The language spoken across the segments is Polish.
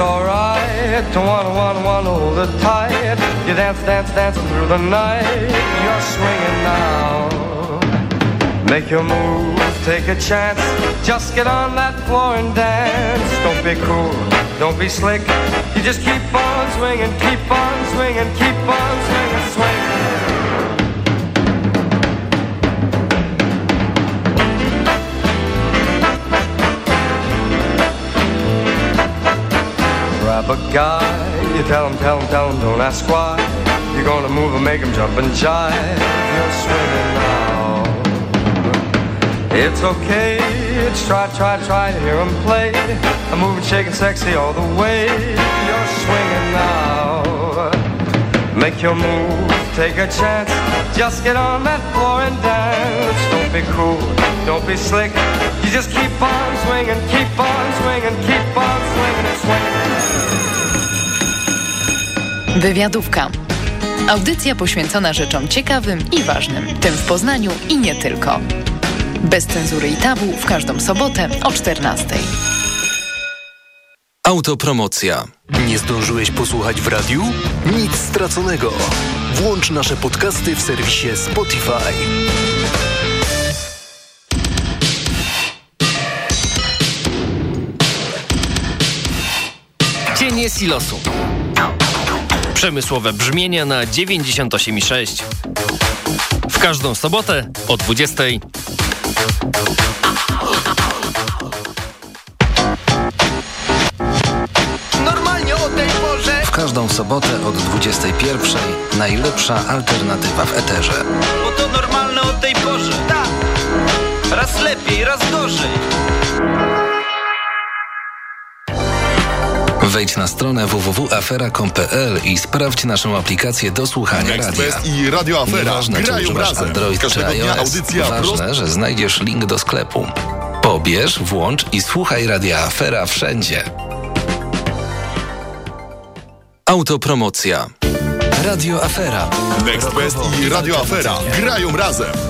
alright to one, one, one, hold it tight. You dance, dance, dancing through the night. You're swinging now. Make your move, take a chance. Just get on that floor and dance. Don't be cool, don't be slick. You just keep on swinging, keep on swinging, keep on swinging, a guy, you tell him, tell him, tell him, don't ask why. You're gonna move and make him jump and jive. You're swinging now. It's okay, it's try, try, try to hear him play. I'm moving, shaking, sexy all the way. You're swinging now. Make your move, take a chance. Just get on that floor and dance. Don't be cool, don't be slick. You just keep on swinging, keep on swinging, keep on swinging and swinging. Wywiadówka. Audycja poświęcona rzeczom ciekawym i ważnym, tym w Poznaniu i nie tylko. Bez cenzury i tabu w każdą sobotę o 14. Autopromocja. Nie zdążyłeś posłuchać w radiu? Nic straconego. Włącz nasze podcasty w serwisie Spotify. Cienie silosu. Przemysłowe brzmienia na 98,6. W każdą sobotę o 20. Normalnie o tej porze. W każdą sobotę od 21. Najlepsza alternatywa w eterze. Bo to normalne o tej porze. Tak. Raz lepiej, raz gorzej. Wejdź na stronę www.afera.com.pl i sprawdź naszą aplikację do słuchania Next radia. Best i Radio Afera Nieważne, czy grają używasz razem. Android czy Każdego dnia iOS. audycja Ważne, prosto... że znajdziesz link do sklepu. Pobierz, włącz i słuchaj Radia Afera wszędzie. Autopromocja. Radio Afera. Next Best i Radio Afera grają razem.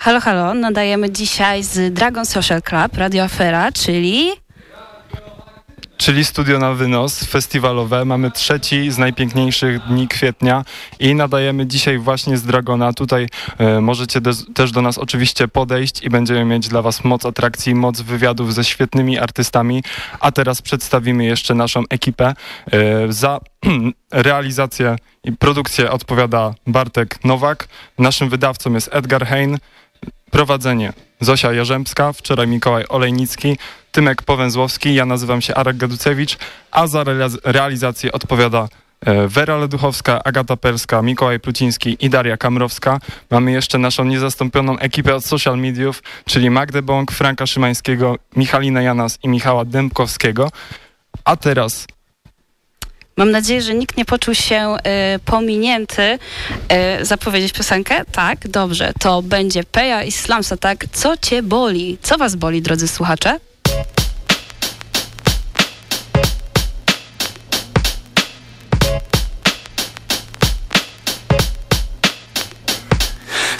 Halo, halo, nadajemy dzisiaj z Dragon Social Club, Radio Afera, czyli... czyli studio na wynos festiwalowe. Mamy trzeci z najpiękniejszych dni kwietnia i nadajemy dzisiaj właśnie z Dragona. Tutaj e, możecie też do nas oczywiście podejść i będziemy mieć dla Was moc atrakcji, moc wywiadów ze świetnymi artystami. A teraz przedstawimy jeszcze naszą ekipę. E, za realizację i produkcję odpowiada Bartek Nowak. Naszym wydawcą jest Edgar Hein. Prowadzenie Zosia Jarzębska, wczoraj Mikołaj Olejnicki, Tymek Powęzłowski, ja nazywam się Arek Gaducewicz, a za realizację odpowiada e, Wera Leduchowska, Agata Perska, Mikołaj Pluciński i Daria Kamrowska. Mamy jeszcze naszą niezastąpioną ekipę od social mediów, czyli Magdę Bąk, Franka Szymańskiego, Michalinę Janas i Michała Dębkowskiego. A teraz Mam nadzieję, że nikt nie poczuł się y, pominięty. Y, zapowiedzieć piosenkę? Tak, dobrze. To będzie Peja i Slams tak. Co cię boli? Co was boli, drodzy słuchacze?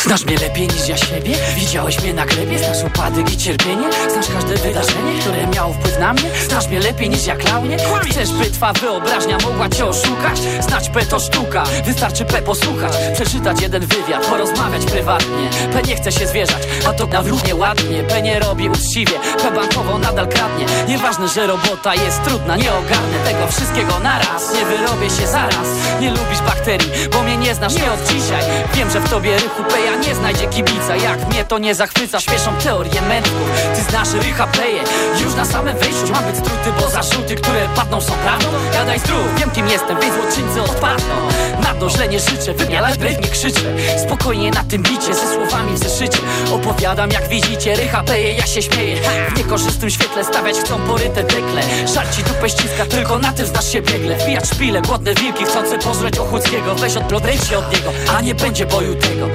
Znasz mnie lepiej niż ja siebie? Widziałeś mnie na glebie? Znasz upadek i cierpienie? Znasz każde wydarzenie, które miało wpływ na mnie? Znasz mnie lepiej niż ja klaunie? Chcesz, by twa wyobraźnia mogła cię oszukać? Znać P to sztuka, wystarczy P posłuchać Przeczytać jeden wywiad, porozmawiać prywatnie P nie chce się zwierzać, a to na równie ładnie P nie robi uczciwie, P bankowo nadal kradnie Nieważne, że robota jest trudna, nie ogarnę tego wszystkiego naraz Nie wyrobię się zaraz, nie lubisz bakterii, bo mnie nie znasz nie od dzisiaj Wiem, że w tobie rychu P ja nie znajdzie kibica. Jak mnie to nie zachwyca, śpieszą teorie mędrków Ty znasz rycha pleje, już na samym wejściu Mam być struty, bo zarzuty, które padną są prawdą. Gadaj zdrów, wiem kim jestem, więc złoczyńcy odpadną Na Mordo, źle nie życzę, wymialać brew nie krzyczę. Spokojnie na tym bicie, ze słowami w zeszycie. Opowiadam jak widzicie, rycha peje, ja się śmieję. W niekorzystnym świetle stawiać chcą poryte dekle Żarci dupę ściska, tylko na tym znasz się biegle. Wbijać szpile, głodne wilki chcące pożreć Ochódzkiego. Weź odplodrej się od niego, a nie będzie boju tego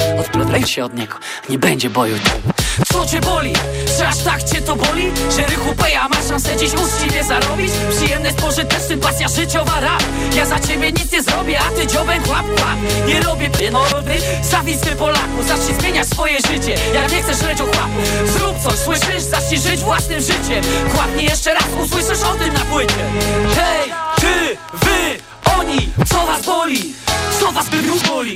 Odplodrej się od niego, nie będzie boju co cię boli? Że aż tak cię to boli? Że rychu peja masz szansę dziś uczciwie zarobić? Przyjemne spożyć też sympatia życiowa rap Ja za ciebie nic nie zrobię, a ty dziobem chłap, chłap Nie robię pienorowy, zawisny Polaku Zacznij zmieniać swoje życie, jak nie chcesz leć o chłapu Zrób coś, słyszysz? Zacznij żyć własnym życiem Chłapnij jeszcze raz, usłyszysz o tym na płycie Hej, ty, wy, oni, co was boli? Was?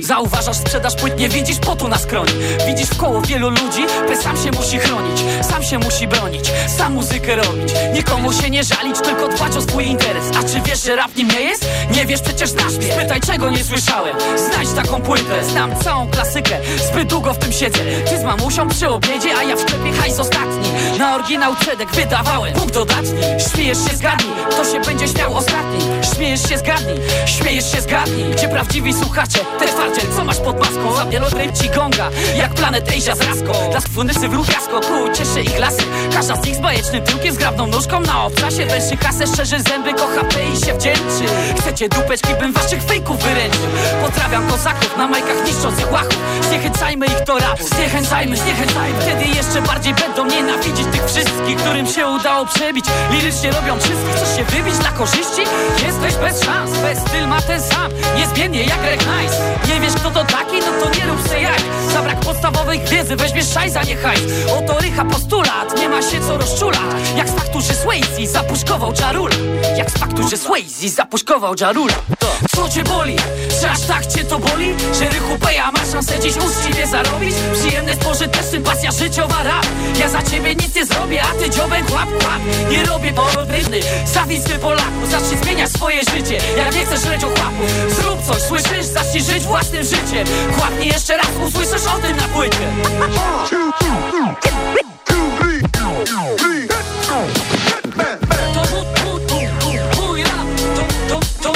Zauważasz sprzedaż płyt, nie widzisz potu na skroni Widzisz w koło wielu ludzi, by sam się musi chronić Sam się musi bronić, sam muzykę robić. Nikomu się nie żalić, tylko dbać o swój interes. A czy wiesz, że rap nim nie jest? Nie wiesz, przecież mnie. Spytaj, czego nie słyszałem. Znajdź taką płytę, znam całą klasykę Zbyt długo w tym siedzę. Ty z mamusią przy obiedzie, a ja w sklepie hajs ostatni. Na oryginał Cedek wydawałem. Punkt dodatni, śmiejesz się, zgadnij. Kto się będzie śmiał ostatni Śmiejesz się, zgadnij, śmiejesz się, zgadnij. Gdzie prawdziwi słuchacze, te twardziel, co masz pod maską? Za wielodręb ci gonga, jak planet Asia z raską Dla funysy w ruch jasko, ku cieszy ich lasy. Każda z nich z bajecznym tyłkiem, zgrabną nóżką na obcasie. Węży kasę, szczerzy zęby, kocha i się wdzięczy. Chcecie dupeczki, bym waszych fejków wyręczył. Potrafiam kozaków, na majkach niszcząc ich łachów. Zniechęcajmy ich do rap, zniechęcajmy, zniechęcajmy. Wtedy jeszcze bardziej będą nienawidzić tych wszystkich Którym się udało przebić, lirycznie robią czystki Chcesz się wybić dla korzyści? Jesteś bez szans, bez styl ma ten sam. Niezmiennie jak Greg Nice. Nie wiesz kto to taki? No to nie rób se jak Za brak podstawowych wiedzy weźmiesz szajza nie hajs Oto rycha postulat, nie ma się co rozczulać. Jak z faktu, że Swayze zapuszkował Jarula. Jak z faktu, że Swayze zapuszkował Jarula. Co cię boli? Że aż tak cię to boli? Że rychu peja ma szansę dziś uczciwie zarobić? Przyjemne spożyte sympatia życiowa rap. Ja za ciebie nic nie zrobię, a ty dziobem chłap, chłap Nie robię porobny, zawisły Polaku Zacznij zmieniać swoje życie, jak nie chcesz leć o chłapu. Zrób coś, słyszysz? Zacznij żyć własnym życiem Kłapnij jeszcze raz, usłyszysz o tym na płycie mój rap, to, to,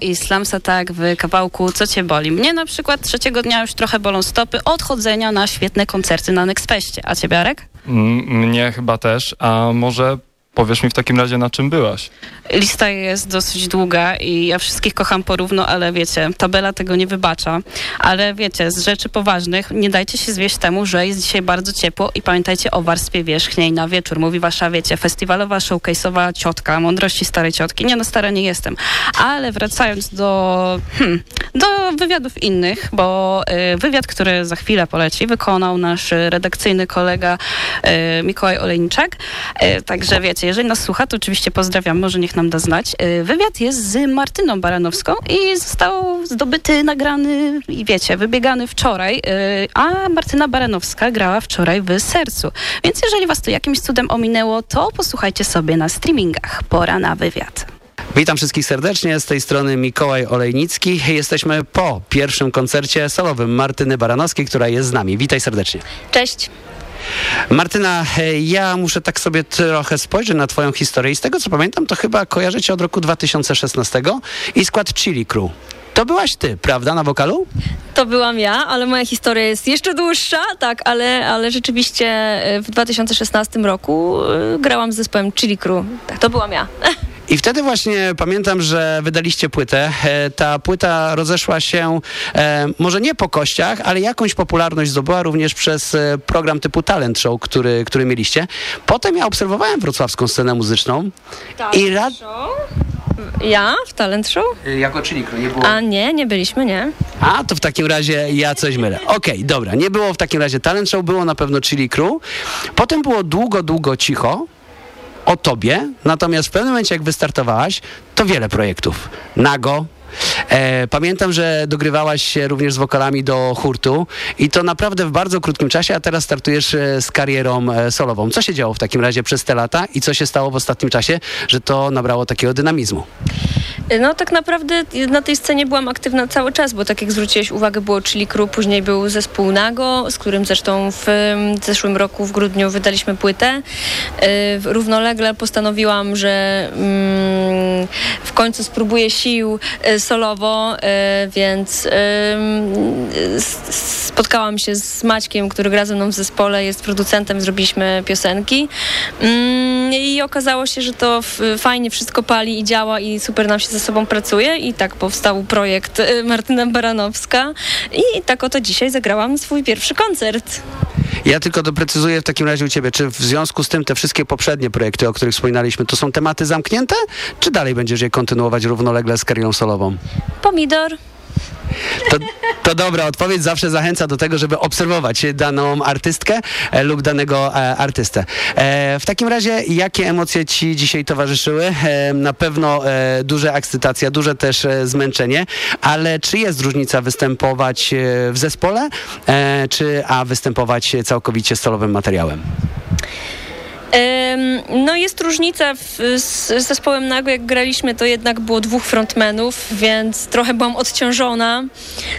i Slums Attack w kawałku Co Cię boli? Mnie na przykład trzeciego dnia już trochę bolą stopy od chodzenia na świetne koncerty na Nexpeście. A ciebie, Arek? M- mnie chyba też, a może powiesz mi w takim razie na czym byłaś? Lista jest dosyć długa i ja wszystkich kocham porówno, ale wiecie, tabela tego nie wybacza. Ale wiecie, z rzeczy poważnych nie dajcie się zwieść temu, że jest dzisiaj bardzo ciepło i pamiętajcie o warstwie wierzchniej na wieczór. Mówi wasza, wiecie, festiwalowa, showcase'owa ciotka, mądrości starej ciotki. Nie no, stara nie jestem. Ale wracając do, hmm, do wywiadów innych, bo y, wywiad, który za chwilę poleci, wykonał nasz redakcyjny kolega y, Mikołaj Olejniczak. Y, także wiecie, jeżeli nas słucha, to oczywiście pozdrawiam, może niech nam da znać. Y, Wywiad jest z Martyną Baranowską i został zdobyty, nagrany i wiecie, wybiegany wczoraj, y, a Martyna Baranowska grała wczoraj w Sercu. Więc jeżeli was to jakimś cudem ominęło, to posłuchajcie sobie na streamingach. Pora na wywiad. Witam wszystkich serdecznie, z tej strony Mikołaj Olejnicki. Jesteśmy po pierwszym koncercie solowym Martyny Baranowskiej, która jest z nami. Witaj serdecznie. Cześć. Martyna, e, ja muszę tak sobie trochę spojrzeć na twoją historię i z tego co pamiętam, to chyba kojarzę cię od roku 2016 i skład Chili Crew. To byłaś ty, prawda, na wokalu? To byłam ja, ale moja historia jest jeszcze dłuższa, tak, ale, ale rzeczywiście e, w 2016 roku e, grałam z zespołem Chili Crew. Tak, to byłam ja. I wtedy właśnie pamiętam, że wydaliście płytę. E, Ta płyta rozeszła się e, może nie po kościach, ale jakąś popularność zdobyła również przez e, program typu Talent Show, który, który mieliście. Potem ja obserwowałem wrocławską scenę muzyczną i rad... Ja? W talent show? Jako czyli nie było... A nie, nie byliśmy, nie. A, to w takim razie ja coś mylę. Okej, dobra, nie było w takim razie talent show, było na pewno Chili Crew. Potem było długo, długo cicho o tobie, natomiast w pewnym momencie jak wystartowałaś, to wiele projektów. Nago, E, pamiętam, że dogrywałaś się również z wokalami do hurtu i to naprawdę w bardzo krótkim czasie, a teraz startujesz e, z karierą e, solową. Co się działo w takim razie przez te lata i co się stało w ostatnim czasie, że to nabrało takiego dynamizmu? No tak naprawdę na tej scenie byłam aktywna cały czas, bo tak jak zwróciłeś uwagę, było Chili Crew, później był zespół Nago, z którym zresztą w em, zeszłym roku w grudniu wydaliśmy płytę. E, Równolegle postanowiłam, że mm, w końcu spróbuję sił e, solowo, e, więc s- spotkałam się z Maćkiem, który gra ze mną w zespole, jest producentem, zrobiliśmy piosenki. Mm, i okazało się, że to fajnie wszystko pali i działa i super nam się ze sobą pracuje. I tak powstał projekt y, Martyna Baranowska. I tak oto dzisiaj zagrałam swój pierwszy koncert. Ja tylko doprecyzuję w takim razie u ciebie, czy w związku z tym te wszystkie poprzednie projekty, o których wspominaliśmy, to są tematy zamknięte, czy dalej będziesz je kontynuować równolegle z karierą solową? Pomidor. To, to dobra, odpowiedź zawsze zachęca do tego, żeby obserwować daną artystkę e, lub danego e, artystę. E, w takim razie, jakie emocje ci dzisiaj towarzyszyły? Na pewno duża ekscytacja, duże też zmęczenie, ale czy jest różnica występować w zespole, czy a występować całkowicie z solowym materiałem? No jest różnica w, z zespołem Nago, jak graliśmy, to jednak było dwóch frontmenów, więc trochę byłam odciążona.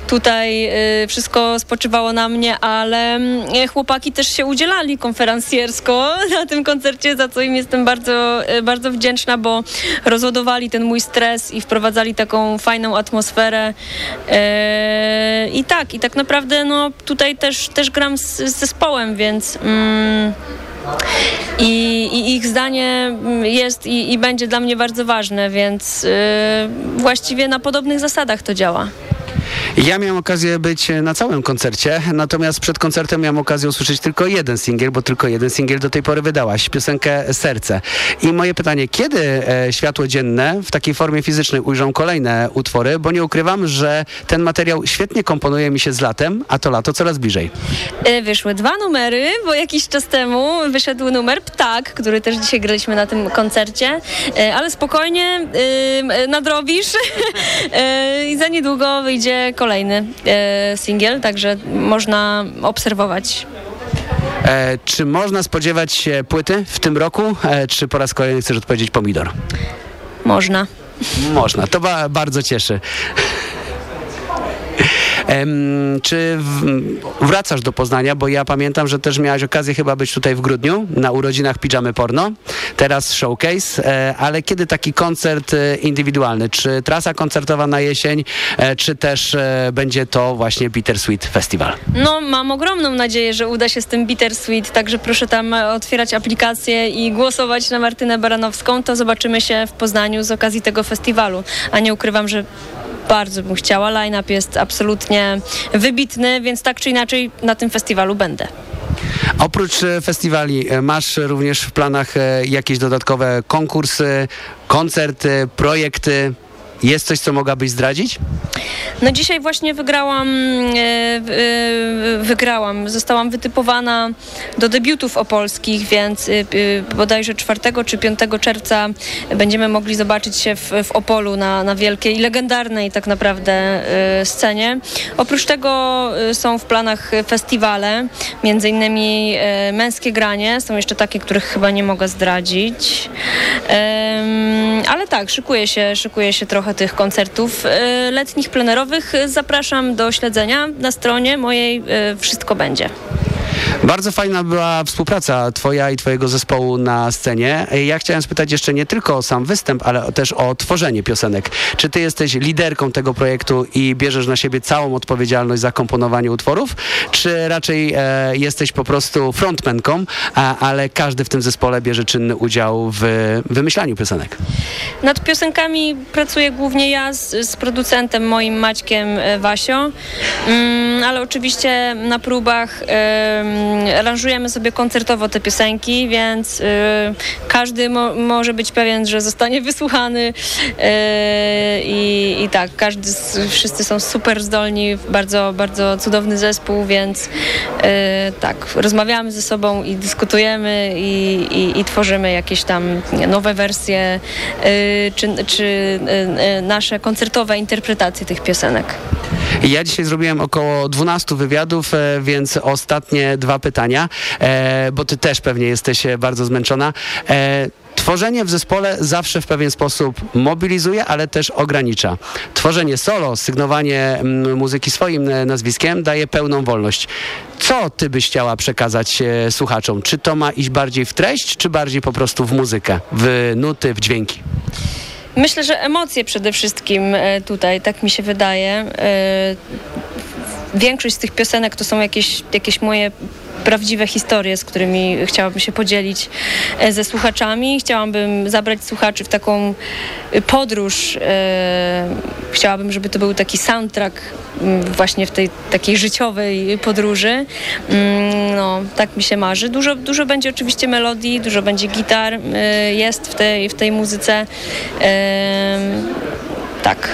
Tutaj y, wszystko spoczywało na mnie, ale mm, chłopaki też się udzielali konferencjersko na tym koncercie, za co im jestem bardzo, y, bardzo wdzięczna, bo rozładowali ten mój stres i wprowadzali taką fajną atmosferę. I tak, i tak naprawdę no, tutaj też, też gram z, z zespołem, więc... Mm, i, I ich zdanie mm, jest i, i będzie dla mnie bardzo ważne, więc y, właściwie na podobnych zasadach to działa. Ja miałem okazję być na całym koncercie, natomiast przed koncertem miałem okazję usłyszeć tylko jeden singiel, bo tylko jeden singiel do tej pory wydałaś, piosenkę Serce. I moje pytanie, kiedy e, światło dzienne w takiej formie fizycznej ujrzą kolejne utwory, bo nie ukrywam, że ten materiał świetnie komponuje mi się z latem, a to lato coraz bliżej. Y, Wyszły dwa numery, bo jakiś czas temu wyszedł numer Ptak, który też dzisiaj graliśmy na tym koncercie, ale spokojnie nadrobisz i za niedługo wyjdzie kolejny y, singiel, także można obserwować E, czy można spodziewać się płyty w tym roku, e, czy po raz kolejny chcesz odpowiedzieć pomidor? Można. Można, to ba bardzo cieszy. Czy wracasz do Poznania, bo ja pamiętam, że też miałaś okazję chyba być tutaj w grudniu na urodzinach Pijamy Porno, teraz showcase, e, ale kiedy taki koncert e, indywidualny? Czy trasa koncertowa na jesień, e, czy też będzie to właśnie Bittersweet Festival? No, mam ogromną nadzieję, że uda się z tym Bittersweet, także proszę tam otwierać aplikację i głosować na Martynę Baranowską. To zobaczymy się w Poznaniu z okazji tego festiwalu. A nie ukrywam, że bardzo bym chciała. Line-up jest absolutnie wybitny, więc tak czy inaczej na tym festiwalu będę. Oprócz e, festiwali e, masz również w planach e, jakieś dodatkowe konkursy, koncerty, projekty? Jest coś, co mogłabyś zdradzić? No dzisiaj właśnie wygrałam, e, e, wygrałam, zostałam wytypowana do debiutów opolskich, więc e, bodajże 4 czy 5 czerwca będziemy mogli zobaczyć się w, w Opolu na, na wielkiej, legendarnej tak naprawdę scenie. Oprócz tego są w planach festiwale, między innymi Męskie Granie, są jeszcze takie, których chyba nie mogę zdradzić. Ale tak, szykuje się, szykuje się trochę tych koncertów e, letnich, plenerowych. Zapraszam do śledzenia na stronie mojej. e, Wszystko będzie. Bardzo fajna była współpraca twoja i twojego zespołu na scenie. Ja chciałem spytać jeszcze nie tylko o sam występ, ale też o tworzenie piosenek. Czy ty jesteś liderką tego projektu i bierzesz na siebie całą odpowiedzialność za komponowanie utworów, czy raczej e, jesteś po prostu frontmenką, a, ale każdy w tym zespole bierze czynny udział w wymyślaniu piosenek? Nad piosenkami pracuję głównie ja z, z producentem moim Maćkiem e, Wasio, mm, ale oczywiście na próbach e, aranżujemy sobie koncertowo te piosenki, więc e, każdy mo, może być pewien, że zostanie wysłuchany. E, i, i tak, każdy, wszyscy są super zdolni, bardzo, bardzo cudowny zespół, więc tak, rozmawiamy ze sobą i dyskutujemy i, i, i tworzymy jakieś tam nowe wersje y, czy, czy y, y, nasze koncertowe interpretacje tych piosenek. Ja dzisiaj zrobiłem około 12 wywiadów, e, więc ostatnie dwa pytania, e, bo ty też pewnie jesteś e, bardzo zmęczona. Tworzenie w zespole zawsze w pewien sposób mobilizuje, ale też ogranicza. Tworzenie solo, sygnowanie mm, muzyki swoim nazwiskiem daje pełną wolność. Co ty byś chciała przekazać słuchaczom? Czy to ma iść bardziej w treść, czy bardziej po prostu w muzykę, w nuty, w dźwięki? Myślę, że emocje przede wszystkim tutaj, tak mi się wydaje. Większość z tych piosenek to są jakieś, jakieś moje prawdziwe historie, z którymi chciałabym się podzielić e, ze słuchaczami. Chciałabym zabrać słuchaczy w taką e, podróż. E, chciałabym, żeby to był taki soundtrack mm, właśnie w tej takiej życiowej podróży. Mm, no, tak mi się marzy. Dużo, dużo będzie oczywiście melodii, dużo będzie gitar, jest w tej, w tej muzyce. Tak.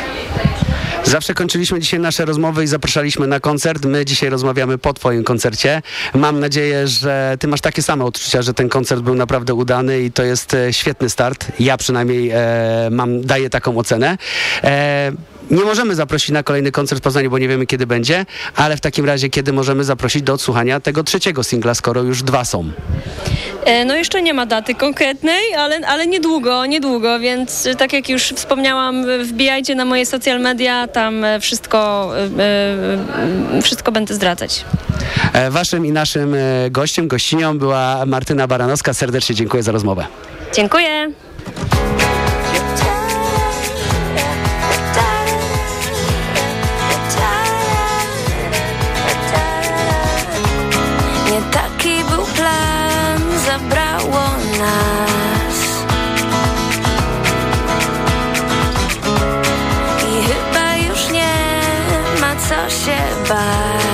Zawsze kończyliśmy dzisiaj nasze rozmowy i zapraszaliśmy na koncert. My dzisiaj rozmawiamy po Twoim koncercie. Mam nadzieję, że Ty masz takie same odczucia, że ten koncert był naprawdę udany i to jest e, świetny start. Ja przynajmniej e, mam, daję taką ocenę. E, nie możemy zaprosić na kolejny koncert w Poznaniu, bo nie wiemy kiedy będzie, ale w takim razie kiedy możemy zaprosić do odsłuchania tego trzeciego singla, skoro już dwa są? E, no jeszcze nie ma daty konkretnej, ale, ale niedługo, niedługo, więc e, tak jak już wspomniałam, wbijajcie na moje social media, tam e, wszystko, wszystko będę zdradzać. Waszym i naszym gościem, gościnią była Martyna Baranowska. Serdecznie dziękuję za rozmowę. Dziękuję. Chyba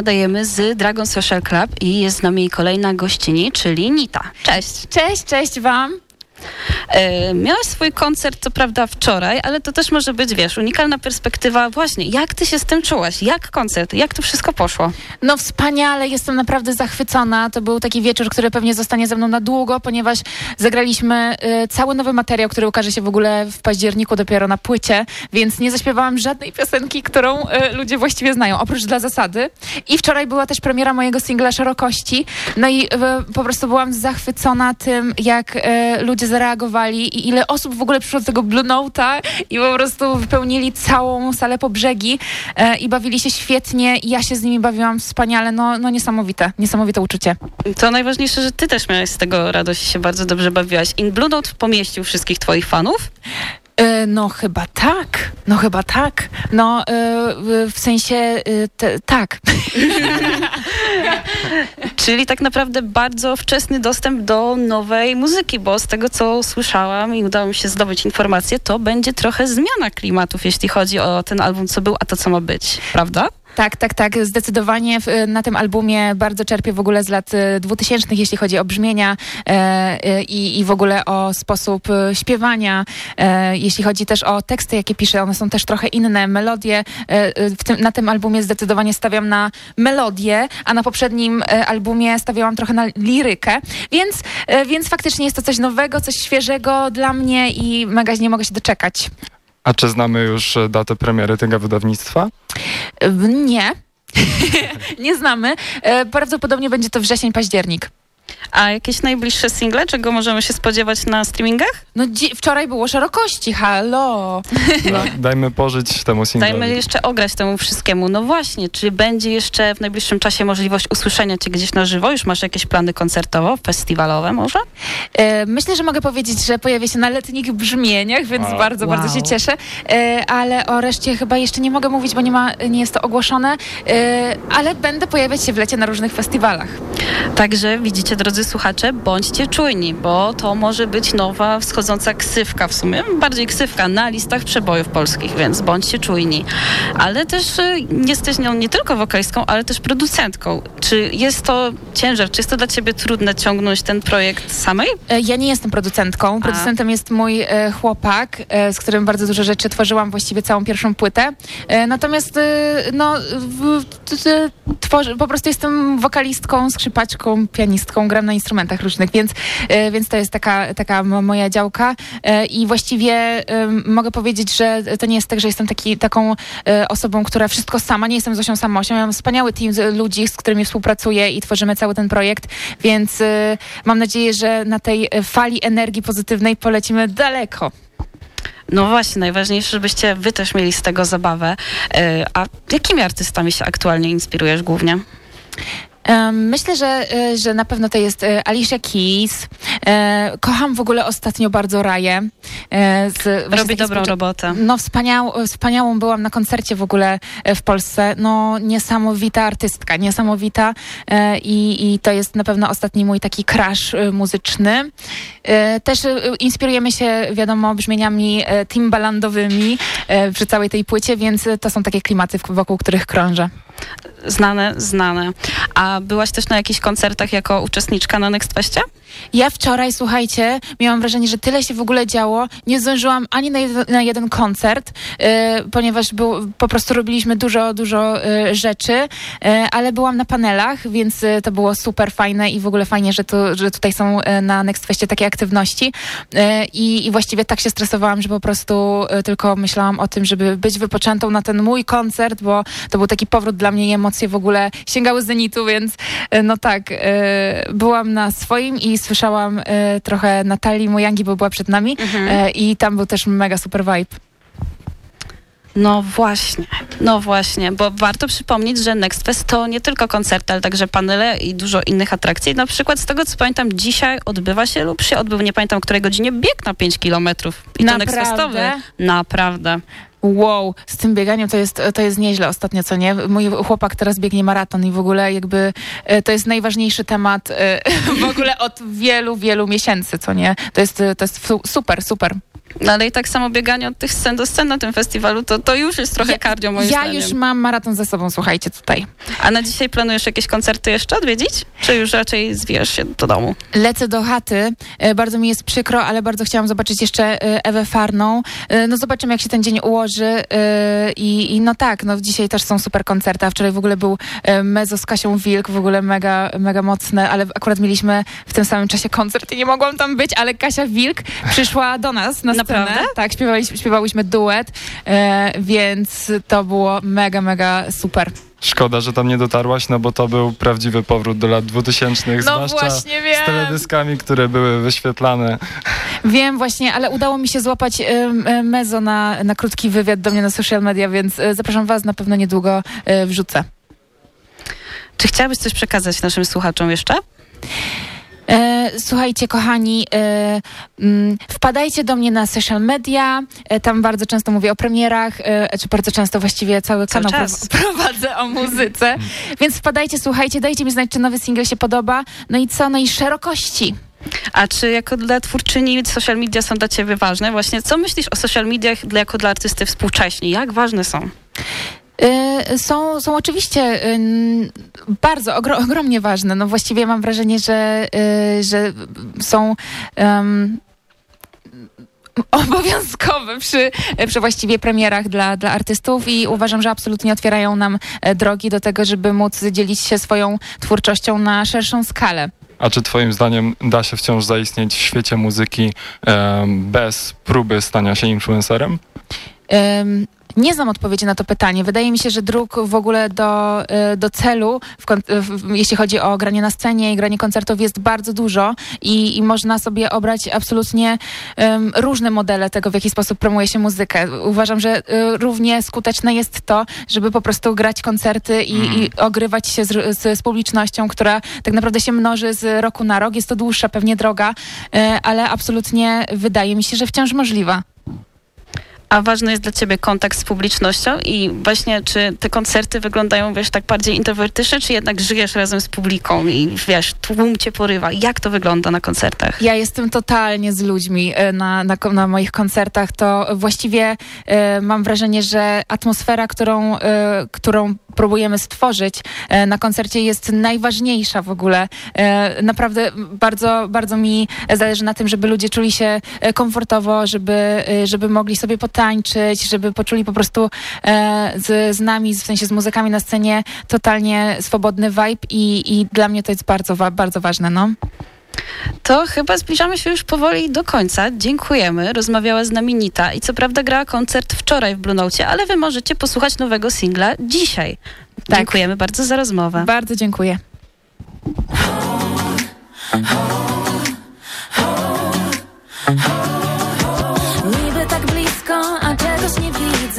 nadajemy z Dragon Social Club i jest z nami kolejna gościni, czyli Nita. Cześć. Cześć, cześć Wam. E, miałaś swój koncert, co prawda wczoraj, ale to też może być, wiesz, unikalna perspektywa. Właśnie, jak ty się z tym czułaś? Jak koncert? Jak to wszystko poszło? No wspaniale, jestem naprawdę zachwycona. To był taki wieczór, który pewnie zostanie ze mną na długo, ponieważ zagraliśmy y, cały nowy materiał, który ukaże się w ogóle w październiku dopiero na płycie, więc nie zaśpiewałam żadnej piosenki, którą y, ludzie właściwie znają, oprócz dla zasady. I wczoraj była też premiera mojego singla Szerokości. No i y, po prostu byłam zachwycona tym, jak ludzie zareagowali i ile osób w ogóle przyszło do tego Blue Note'a i po prostu wypełnili całą salę po brzegi e, i bawili się świetnie i ja się z nimi bawiłam wspaniale, no, no niesamowite, niesamowite uczucie. To najważniejsze, że ty też miałeś z tego radość i się bardzo dobrze bawiłaś. In Blue Note pomieścił wszystkich twoich fanów? E, No chyba tak, no chyba tak. No e, w- sensie e, te, tak. Czyli tak naprawdę bardzo wczesny dostęp do nowej muzyki, bo z tego co słyszałam i udało mi się zdobyć informacje, to będzie trochę zmiana klimatów, jeśli chodzi o ten album, co był, a to, co ma być, prawda? Tak, tak, tak. Zdecydowanie w, na tym albumie bardzo czerpię w ogóle z lat e, 2000, jeśli chodzi o brzmienia e, e, i, i w ogóle o sposób e, śpiewania. E, jeśli chodzi też o teksty, jakie piszę, one są też trochę inne. Melodie e, e, tym, na tym albumie zdecydowanie stawiam na melodię, a na poprzednim e, albumie stawiałam trochę na lirykę. Więc, e, więc faktycznie jest to coś nowego, coś świeżego dla mnie i mega nie mogę się doczekać. A czy znamy już e, datę premiery tego wydawnictwa? Nie. nie znamy. E, Prawdopodobnie będzie to wrzesień, październik. A jakieś najbliższe single, czego możemy się spodziewać na streamingach? No wczoraj było szerokości, halo. No, dajmy pożyć temu singlowi. Dajmy jeszcze ograć temu wszystkiemu. No właśnie, czy będzie jeszcze w najbliższym czasie możliwość usłyszenia cię gdzieś na żywo? Już masz jakieś plany koncertowo, festiwalowe może? E, Myślę, że mogę powiedzieć, że pojawię się na letnich brzmieniach, więc Wow. bardzo, bardzo się Wow. cieszę. E, Ale o reszcie chyba jeszcze nie mogę mówić, bo nie, ma, nie jest to ogłoszone, E, ale będę pojawiać się w lecie na różnych festiwalach. Także widzicie, drodzy słuchacze, bądźcie czujni, bo to może być nowa wschodząca ksywka w sumie, bardziej ksywka na listach przebojów polskich, więc bądźcie czujni. Ale też y, jesteś nią nie tylko wokalistką, ale też producentką. Czy jest to ciężar, czy jest to dla ciebie trudne ciągnąć ten projekt samej? E, Ja nie jestem producentką. Producentem jest mój e, chłopak, e, z którym bardzo dużo rzeczy tworzyłam, właściwie całą pierwszą płytę. Natomiast no, po prostu jestem wokalistką, skrzypaczką, pianistką, gram na instrumentach różnych, więc, e, więc to jest taka, taka moja działka. E, I właściwie mogę powiedzieć, że to nie jest tak, że jestem taki, taką e, osobą, która wszystko sama, nie jestem Zosią Samosią. Ja mam wspaniały team ludzi, z którymi współpracuję i tworzymy cały ten projekt, więc mam nadzieję, że na tej fali energii pozytywnej polecimy daleko. No właśnie, najważniejsze, żebyście wy też mieli z tego zabawę. A jakimi artystami się aktualnie inspirujesz głównie? Myślę, że, e, że na pewno to jest e, Alicia Keys. E, Kocham w ogóle ostatnio bardzo Raję. Z- Robi dobrą robotę. No wspaniał, wspaniałą byłam na koncercie w ogóle w Polsce. No niesamowita artystka, niesamowita i, i to jest na pewno ostatni mój taki crash muzyczny. Też inspirujemy się, wiadomo, brzmieniami timbalandowymi przy całej tej płycie, więc to są takie klimaty, wokół których krążę. Znane, znane. A byłaś też na jakichś koncertach jako uczestniczka na Next Festie? Ja wczoraj, słuchajcie, miałam wrażenie, że tyle się w ogóle działo. Nie zdążyłam ani na jeden, na jeden koncert, e, ponieważ był, po prostu robiliśmy dużo, dużo e, rzeczy, e, ale byłam na panelach, więc e, to było super fajne i w ogóle fajnie, że, tu, że tutaj są e, na Next Festie takie aktywności. E, i, I właściwie tak się stresowałam, że po prostu tylko myślałam o tym, żeby być wypoczętą na ten mój koncert, bo to był taki powrót dla mnie i emocje w ogóle sięgały zenitu, więc e, no tak, e, byłam na swoim i słyszałam e, trochę Natalii Mojangi, bo była przed nami e, i tam był też mega super vibe. No właśnie, no właśnie, bo warto przypomnieć, że Next Fest to nie tylko koncerty, ale także panele i dużo innych atrakcji. Na przykład z tego, co pamiętam, dzisiaj odbywa się lub się odbył, nie pamiętam, o której godzinie, bieg na 5 kilometrów. I to Next Naprawdę? Festowy. Naprawdę. Wow, z tym bieganiem to jest, to jest nieźle ostatnio, co nie? Mój chłopak teraz biegnie maraton i w ogóle jakby e, to jest najważniejszy temat e, w ogóle od wielu, wielu miesięcy, co nie? To jest, e, to jest su- super, super. No ale i tak samo bieganie od tych scen do scen na tym festiwalu, to, to już jest trochę cardio moim Ja zdaniem. już mam maraton ze sobą, słuchajcie, tutaj. A na dzisiaj planujesz jakieś koncerty jeszcze odwiedzić? Czy już raczej zwijasz się do domu? Lecę do chaty. E, Bardzo mi jest przykro, ale bardzo chciałam zobaczyć jeszcze e, Ewę Farną. E, No zobaczymy, jak się ten dzień ułoży. I, i no tak, no dzisiaj też są super koncerty, a wczoraj w ogóle był Mezo z Kasią Wilk, w ogóle mega, mega mocne, ale akurat mieliśmy w tym samym czasie koncert i nie mogłam tam być, ale Kasia Wilk przyszła do nas na scenę. Naprawdę? Tak, śpiewaliśmy, śpiewałyśmy duet, e, więc to było mega, mega super. Szkoda, że tam nie dotarłaś, no bo to był prawdziwy powrót do lat 2000, No zwłaszcza właśnie wiem. z teledyskami, które były wyświetlane. Wiem właśnie, ale udało mi się złapać em, Mezo na, na krótki wywiad do mnie na social media, więc e, zapraszam was, na pewno niedługo e, wrzucę. Czy chciałabyś coś przekazać naszym słuchaczom jeszcze? E, słuchajcie, kochani, e, mm, wpadajcie do mnie na social media. E, tam bardzo często mówię o premierach, czy bardzo często właściwie cały, Cały kanał czas. pro- prowadzę o muzyce. Więc wpadajcie, słuchajcie, dajcie mi znać, czy nowy singiel się podoba. No i co? No i szerokości. A czy jako dla twórczyni social media są dla ciebie ważne? Właśnie co myślisz o social mediach dla, jako dla artysty współcześni? Jak ważne są? Y, Są, są oczywiście ym, bardzo, ogro, ogromnie ważne. No właściwie mam wrażenie, że, y, że są ym, obowiązkowe przy, przy właściwie premierach dla, dla artystów i uważam, że absolutnie otwierają nam e, drogi do tego, żeby móc dzielić się swoją twórczością na szerszą skalę. A czy twoim zdaniem da się wciąż zaistnieć w świecie muzyki bez próby stania się influencerem? Ym, Nie znam odpowiedzi na to pytanie. Wydaje mi się, że dróg w ogóle do, y, do celu, w, w, jeśli chodzi o granie na scenie i granie koncertów, jest bardzo dużo i, i można sobie obrać absolutnie ym, różne modele tego, w jaki sposób promuje się muzykę. Uważam, że y, równie skuteczne jest to, żeby po prostu grać koncerty i, i ogrywać się z, z, z publicznością, która tak naprawdę się mnoży z roku na rok. Jest to dłuższa pewnie droga, y, ale absolutnie wydaje mi się, że wciąż możliwa. A ważny jest dla ciebie kontakt z publicznością i właśnie czy te koncerty wyglądają, wiesz, tak bardziej introwertycznie, czy jednak żyjesz razem z publiką i wiesz, tłum cię porywa? Jak to wygląda na koncertach? Ja jestem totalnie z ludźmi e, na, na, na moich koncertach. To właściwie e, mam wrażenie, że atmosfera, którą, e, którą próbujemy stworzyć na koncercie jest najważniejsza w ogóle. Naprawdę bardzo, bardzo mi zależy na tym, żeby ludzie czuli się komfortowo, żeby, żeby mogli sobie potańczyć, żeby poczuli po prostu e, z, z nami, w sensie z muzykami na scenie totalnie swobodny vibe i, i dla mnie to jest bardzo, bardzo ważne, no. To chyba zbliżamy się już powoli do końca. Dziękujemy. Rozmawiała z nami Nita i co prawda grała koncert wczoraj w Blue Note, ale wy możecie posłuchać nowego singla dzisiaj. Dziękujemy bardzo za rozmowę. Bardzo dziękuję.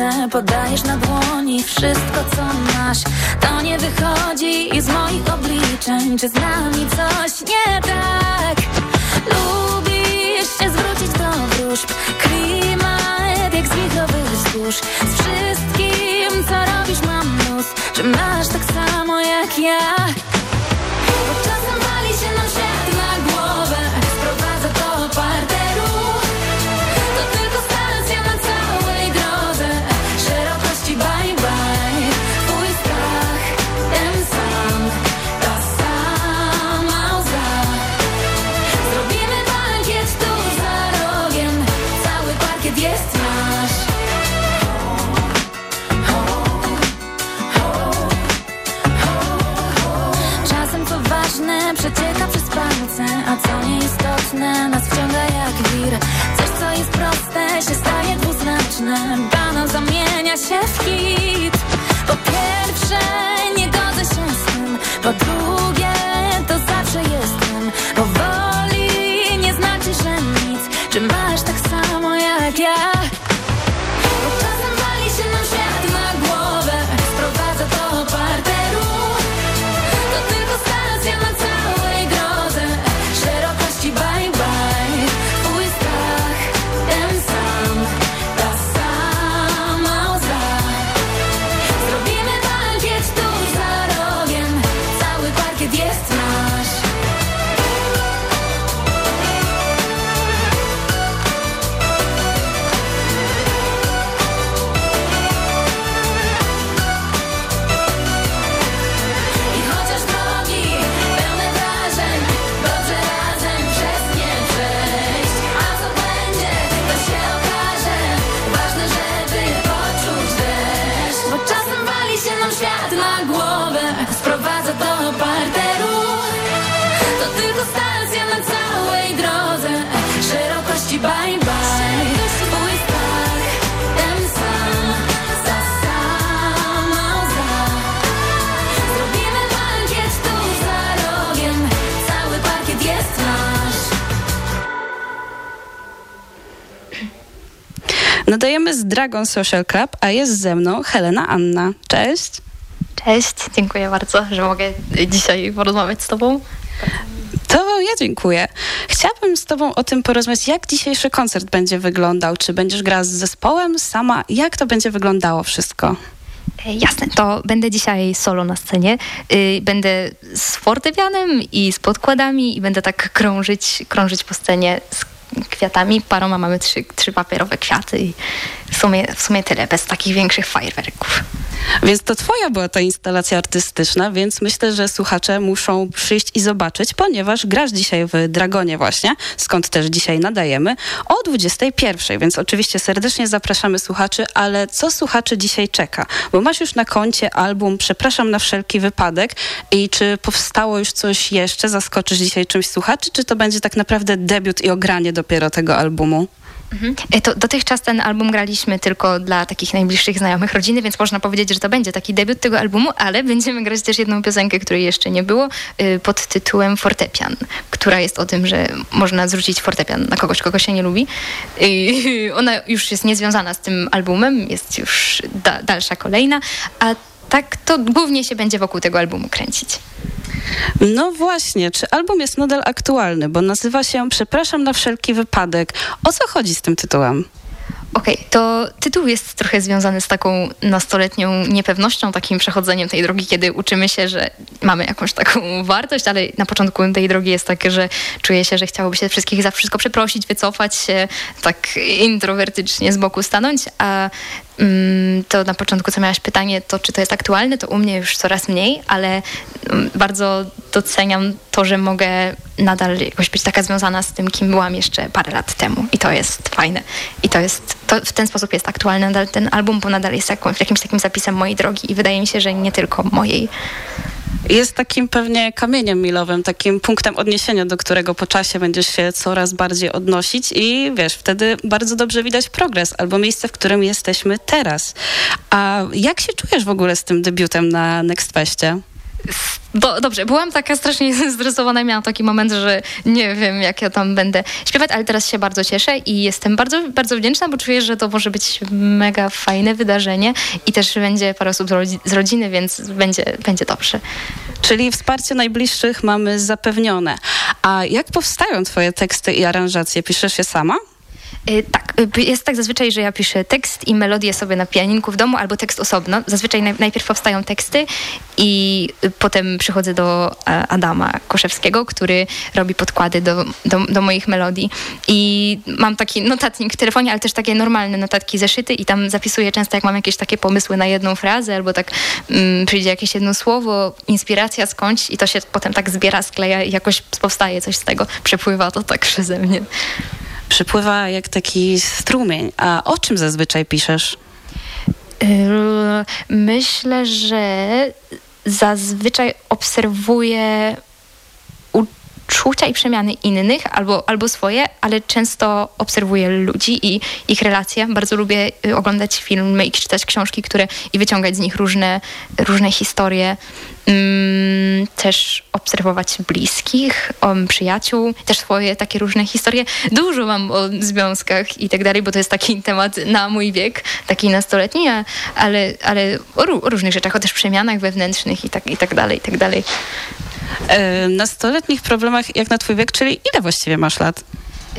Widzę Podajesz na dłoni wszystko, co masz To nie wychodzi z moich obliczeń Czy z nami coś nie tak? Lubisz się zwrócić do wróżb Klimat jak z wichowych wzgórz Z wszystkim, co robisz mam mnóz Czy masz tak samo jak ja? Przecieka przez palce A co nieistotne nas wciąga jak wir. Coś co jest proste się staje dwuznaczne. Banał zamienia się w hit. Po pierwsze nie godzę się z tym Po drugie Nadajemy z Dragon Social Club, a jest ze mną Helena Anna. Cześć. Cześć, dziękuję bardzo, że mogę dzisiaj porozmawiać z Tobą. To ja dziękuję. Chciałabym z Tobą o tym porozmawiać, jak dzisiejszy koncert będzie wyglądał. Czy będziesz grała z zespołem, sama? Jak to będzie wyglądało wszystko? E, jasne, to będę dzisiaj solo na scenie. Y, będę z fortepianem i z podkładami i będę tak krążyć, krążyć po scenie z kwiatami. Paroma mamy trzy, trzy papierowe kwiaty i w sumie, w sumie tyle, bez takich większych fajerwerków. Więc to twoja była ta instalacja artystyczna, więc myślę, że słuchacze muszą przyjść i zobaczyć, ponieważ grasz dzisiaj w Dragonie właśnie, skąd też dzisiaj nadajemy, o 21, więc oczywiście serdecznie zapraszamy słuchaczy, ale co słuchaczy dzisiaj czeka? Bo masz już na koncie album Przepraszam na wszelki wypadek i czy powstało już coś jeszcze? Zaskoczysz dzisiaj czymś słuchaczy, czy to będzie tak naprawdę debiut i ogranie dopiero tego albumu? Mhm. E, to dotychczas ten album graliśmy tylko dla takich najbliższych znajomych rodziny, więc można powiedzieć, że to będzie taki debiut tego albumu, ale będziemy grać też jedną piosenkę, której jeszcze nie było, y, pod tytułem Fortepian, która jest o tym, że można zwrócić fortepian na kogoś, kogo się nie lubi. I ona już jest niezwiązana z tym albumem, jest już da dalsza, kolejna, a tak to głównie się będzie wokół tego albumu kręcić. No właśnie, czy album jest nadal aktualny, bo nazywa się Przepraszam na wszelki wypadek. O co chodzi z tym tytułem? Okej, okay, to tytuł jest trochę związany z taką nastoletnią niepewnością, takim przechodzeniem tej drogi, kiedy uczymy się, że mamy jakąś taką wartość, ale na początku tej drogi jest takie, że czuję się, że chciałoby się wszystkich za wszystko przeprosić, wycofać się, tak introwertycznie z boku stanąć, a to na początku, co miałaś pytanie, to czy to jest aktualne, to u mnie już coraz mniej, ale mm, bardzo doceniam to, że mogę nadal jakoś być taka związana z tym, kim byłam jeszcze parę lat temu. I to jest fajne. I to jest, to w ten sposób jest aktualny nadal ten album, bo nadal jest jakimś takim zapisem mojej drogi i wydaje mi się, że nie tylko mojej jest takim pewnie kamieniem milowym, takim punktem odniesienia, do którego po czasie będziesz się coraz bardziej odnosić i wiesz, wtedy bardzo dobrze widać progres albo miejsce, w którym jesteśmy teraz. A jak się czujesz w ogóle z tym debiutem na Next Festie? Do, dobrze, byłam taka strasznie zestresowana i miałam taki moment, że nie wiem, jak ja tam będę śpiewać, ale teraz się bardzo cieszę i jestem bardzo, bardzo wdzięczna, bo czuję, że to może być mega fajne wydarzenie i też będzie parę osób z, z rodziny, więc będzie, będzie dobrze. Czyli wsparcie najbliższych mamy zapewnione. A jak powstają twoje teksty i aranżacje? Piszesz je sama? Y, tak, y, jest tak zazwyczaj, że ja piszę tekst i melodię sobie na pianinku w domu albo tekst osobno. Zazwyczaj najpierw powstają teksty i y, potem przychodzę do Adama Koszewskiego, który robi podkłady do, do, do moich melodii. I mam taki notatnik w telefonie, ale też takie normalne notatki zeszyty i tam zapisuję często, jak mam jakieś takie pomysły na jedną frazę albo tak mm, przyjdzie jakieś jedno słowo, inspiracja skądś i to się potem tak zbiera, skleja i jakoś powstaje coś z tego. Przepływa to tak przeze mnie przypływa jak taki strumień. A o czym zazwyczaj piszesz? Yy, myślę, że zazwyczaj obserwuję uczucia i przemiany innych albo, albo swoje, ale często obserwuję ludzi i ich relacje. Bardzo lubię y, oglądać filmy i czytać książki, które i wyciągać z nich różne, różne historie. Mm, też obserwować bliskich, um, przyjaciół, też swoje takie różne historie. Dużo mam o związkach i tak dalej, bo to jest taki temat na mój wiek, taki nastoletni, ale, ale o, o różnych rzeczach, o też przemianach wewnętrznych i tak, i tak dalej, i tak dalej. E, nastoletnich problemach jak na twój wiek, czyli ile właściwie masz lat?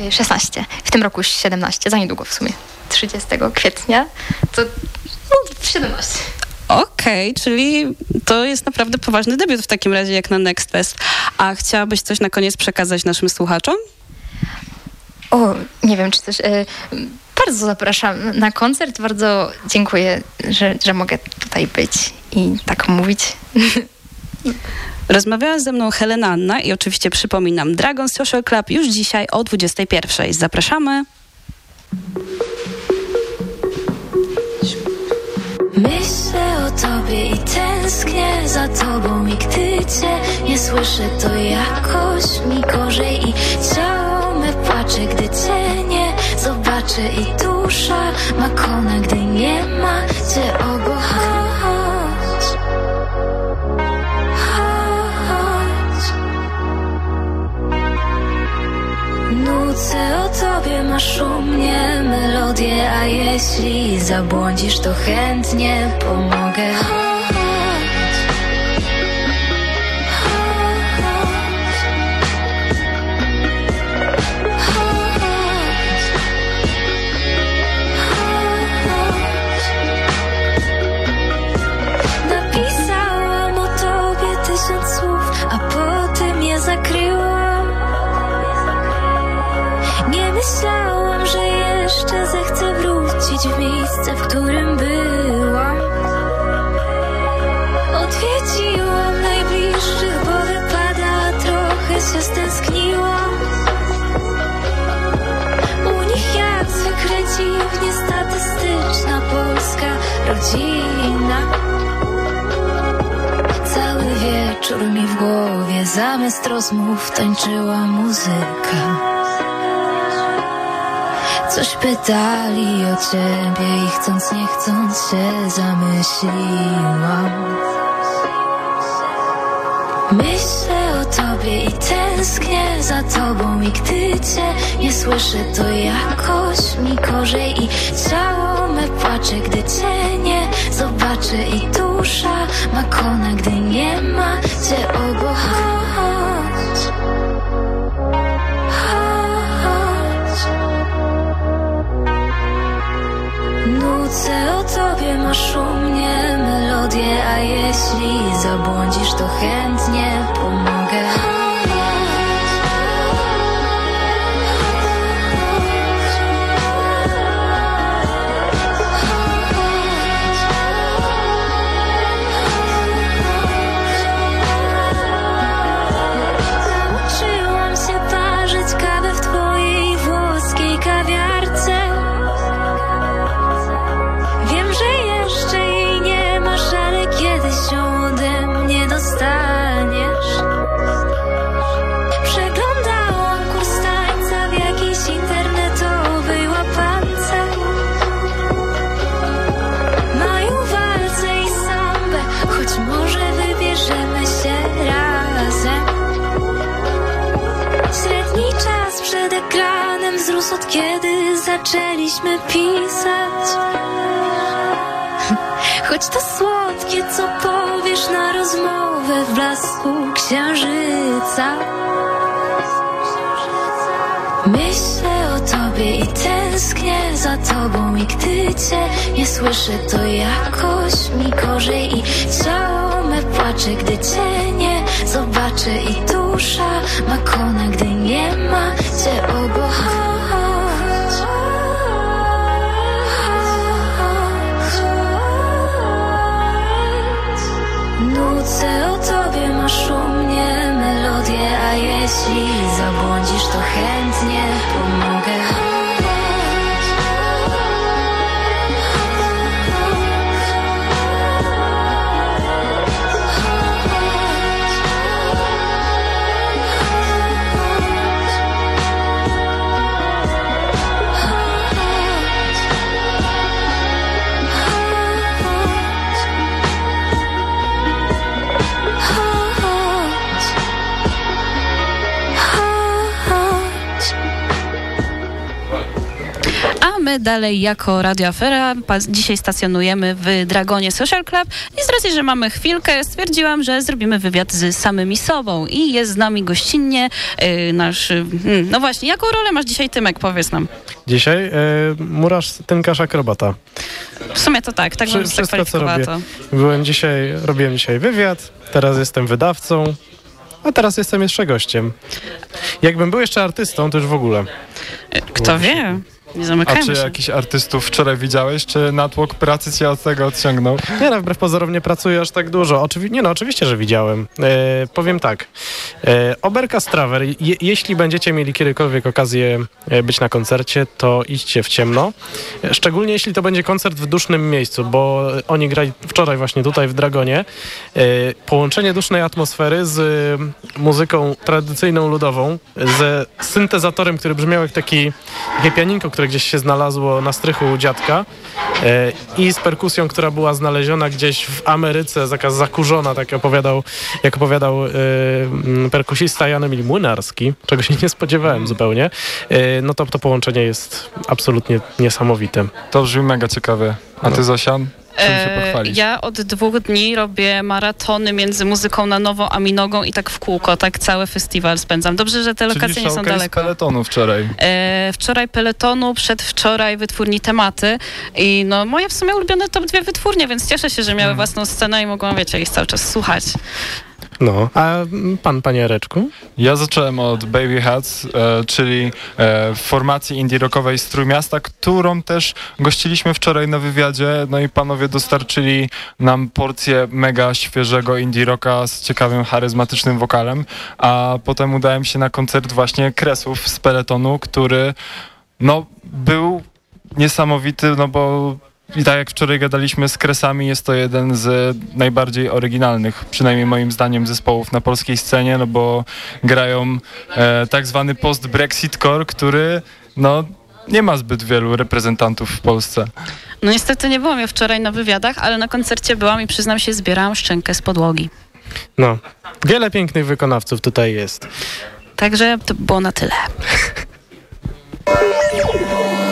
16. E, w tym roku 17, za niedługo w sumie. 30 kwietnia to no, 17. Okej, okay, czyli to jest naprawdę poważny debiut w takim razie jak na Next Fest. A chciałabyś coś na koniec przekazać naszym słuchaczom? O, nie wiem, czy też... Bardzo zapraszam na koncert. Bardzo dziękuję, że, że mogę tutaj być i tak mówić. Rozmawiała ze mną Helena Anna i oczywiście przypominam, Dragon Social Club już dzisiaj o 21. Zapraszamy. Myślę o tobie i tęsknię za tobą i gdy cię nie słyszę to jakoś mi gorzej i ciało me płacze, gdy cię nie zobaczę i dusza ma kona, gdy nie ma cię obok. Tobie masz u mnie melodię, A jeśli zabłądzisz, to chętnie pomogę. Jeszcze zechcę wrócić w miejsce, w którym byłam. Odwiedziłam najbliższych, bo wypada, trochę się stęskniłam. U nich jak zwykle dziwnie statystyczna polska rodzina. Cały wieczór mi w głowie zamiast rozmów tańczyła muzyka. Coś pytali o ciebie i chcąc nie chcąc się zamyśliłam. Myślę o tobie i tęsknię za tobą I gdy cię nie słyszę to jakoś mi gorzej I ciało me płacze, gdy cię nie zobaczę I dusza ma kona, gdy nie ma cię obok szumnie melodię A jeśli zabłądzisz to chętnie pomogę zaczęliśmy pisać. Choć to słodkie, co powiesz na rozmowę w blasku księżyca. Myślę o tobie i tęsknię za tobą. I gdy cię nie słyszę, to jakoś mi gorzej. I ciało me płacze, gdy cię nie zobaczę. I dusza ma kona, gdy nie ma cię. Obok Nucę o tobie ma szumnie melodię A jeśli zabłądzisz, to chętnie pomogę my dalej jako Radio Afera dzisiaj stacjonujemy w Dragonie Social Club i z racji, że mamy chwilkę, stwierdziłam, że zrobimy wywiad z samymi sobą i jest z nami gościnnie y, nasz, y, hmm, no właśnie, jaką rolę masz dzisiaj Tymek, powiedz nam. Dzisiaj e, murarz, tynkarz, akrobata. W sumie to tak, tak bym Wszy- Wszystko, co robię. Byłem dzisiaj, robiłem dzisiaj wywiad, teraz jestem wydawcą, a teraz jestem jeszcze gościem. Jakbym był jeszcze artystą, to już w ogóle. Kto wie? Nie A zamykajmy czy się. jakichś artystów wczoraj widziałeś, czy natłok pracy cię od tego odciągnął? Nie no, wbrew pozorom nie pracuję aż tak dużo. Oczywi- nie no, oczywiście, że widziałem. E, powiem tak. E, Oberka Strawer, je, jeśli będziecie mieli kiedykolwiek okazję e, być na koncercie, to idźcie w ciemno. E, Szczególnie jeśli to będzie koncert w dusznym miejscu, bo oni grali wczoraj właśnie tutaj w Dragonie. E, połączenie dusznej atmosfery z e, muzyką tradycyjną ludową, ze syntezatorem, który brzmiał jak taki, takie pianinko, które które gdzieś się znalazło na strychu u dziadka e, i z perkusją, która była znaleziona gdzieś w Ameryce, taka zakurzona, tak opowiadał, jak opowiadał e, perkusista Jan Emil Młynarski, czego się nie spodziewałem zupełnie, e, no to to połączenie jest absolutnie niesamowite. To brzmi mega ciekawe. A ty, No. Zosia? E? Ja od dwóch dni robię maratony między muzyką na nowo a minogą i tak w kółko, tak cały festiwal spędzam. Dobrze, że te lokacje Czyli nie są daleko. peletonu wczoraj. E, wczoraj peletonu, przedwczoraj wytwórni tematy i no moje w sumie ulubione to dwie wytwórnie, więc cieszę się, że miały Mhm. własną scenę i mogłam, wiecie, ich cały czas słuchać. No, a pan, panie Jareczku? Ja zacząłem od Baby Hats, e, czyli e, formacji indie rockowej z Trójmiasta, którą też gościliśmy wczoraj na wywiadzie. No i panowie dostarczyli nam porcję mega świeżego indie rocka z ciekawym, charyzmatycznym wokalem. A potem udałem się na koncert właśnie Kresów z Peletonu, który no był niesamowity, no bo i tak jak wczoraj gadaliśmy z Kresami, jest to jeden z najbardziej oryginalnych, przynajmniej moim zdaniem, zespołów na polskiej scenie, no bo grają e, tak zwany post-Brexit core, który no nie ma zbyt wielu reprezentantów w Polsce. No niestety nie byłam ja wczoraj na wywiadach, ale na koncercie byłam i przyznam się, zbierałam szczękę z podłogi. No, wiele pięknych wykonawców tutaj jest. Także to było na tyle.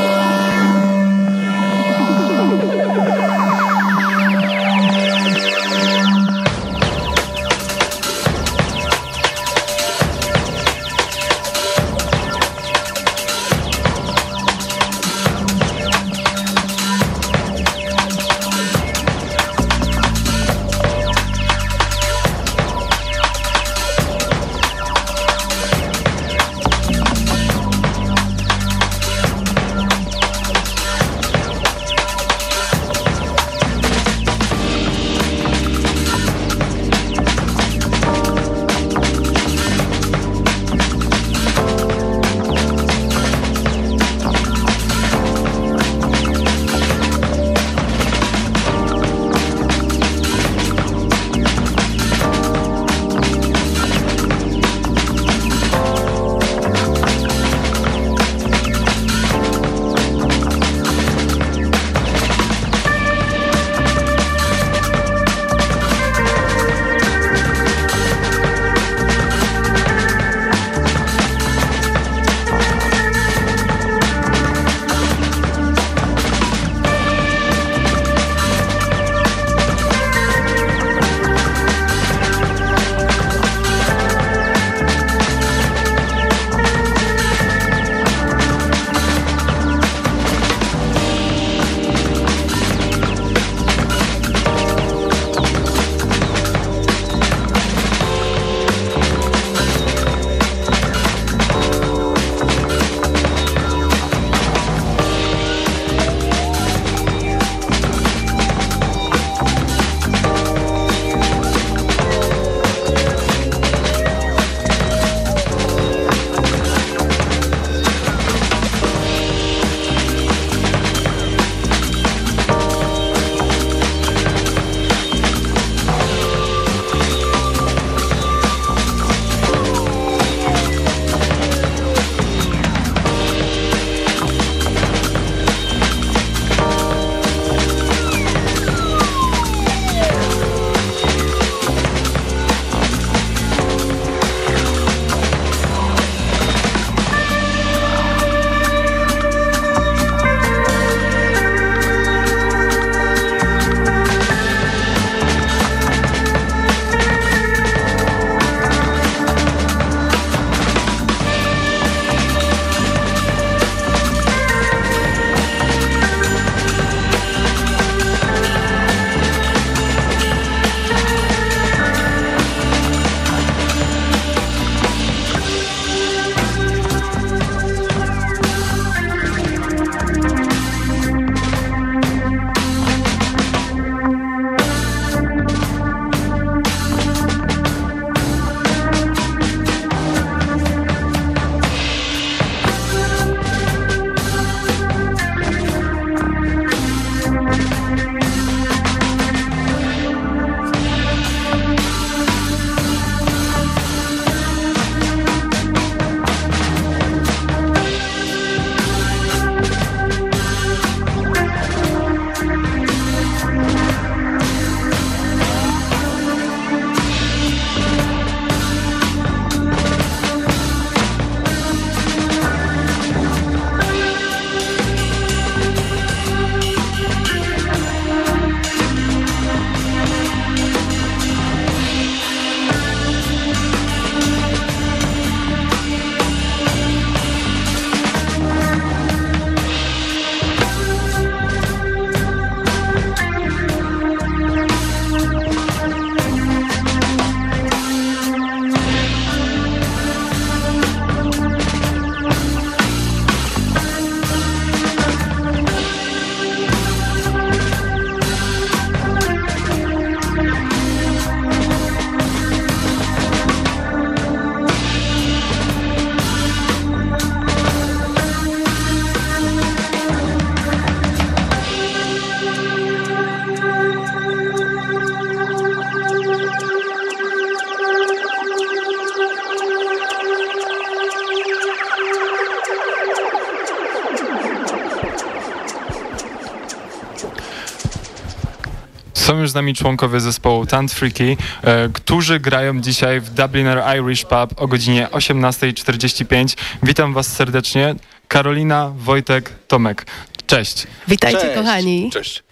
już z nami członkowie zespołu Tant Freaky, e, którzy grają dzisiaj w Dubliner Irish Pub o godzinie 18.45. Witam Was serdecznie. Karolina, Wojtek, Tomek. Cześć. Witajcie Cześć. kochani. Cześć.